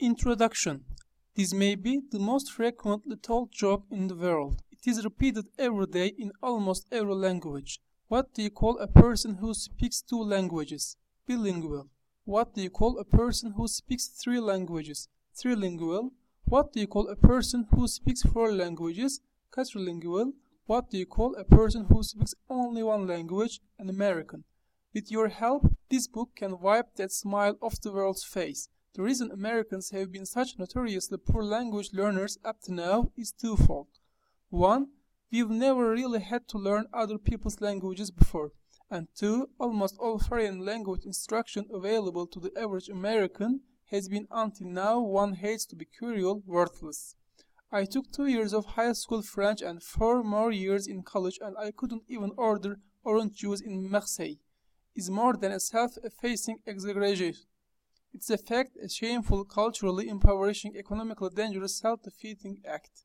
Introduction This may be the most frequently told joke in the world. It is repeated every day in almost every language. What do you call a person who speaks two languages? Bilingual. What do you call a person who speaks three languages? Trilingual. What do you call a person who speaks four languages? Quadrilingual. What do you call a person who speaks only one language? An American. With your help, this book can wipe that smile off the world's face. The reason Americans have been such notoriously poor language learners up to now is twofold. One, we've never really had to learn other people's languages before. And two, almost all foreign language instruction available to the average American has been until now one hates to be cruel, worthless. I took two years of high school French and four more years in college and I couldn't even order orange juice in Marseille. Is more than a self-effacing exaggeration. It's a fact, a shameful, culturally impoverishing, economically dangerous, self-defeating act.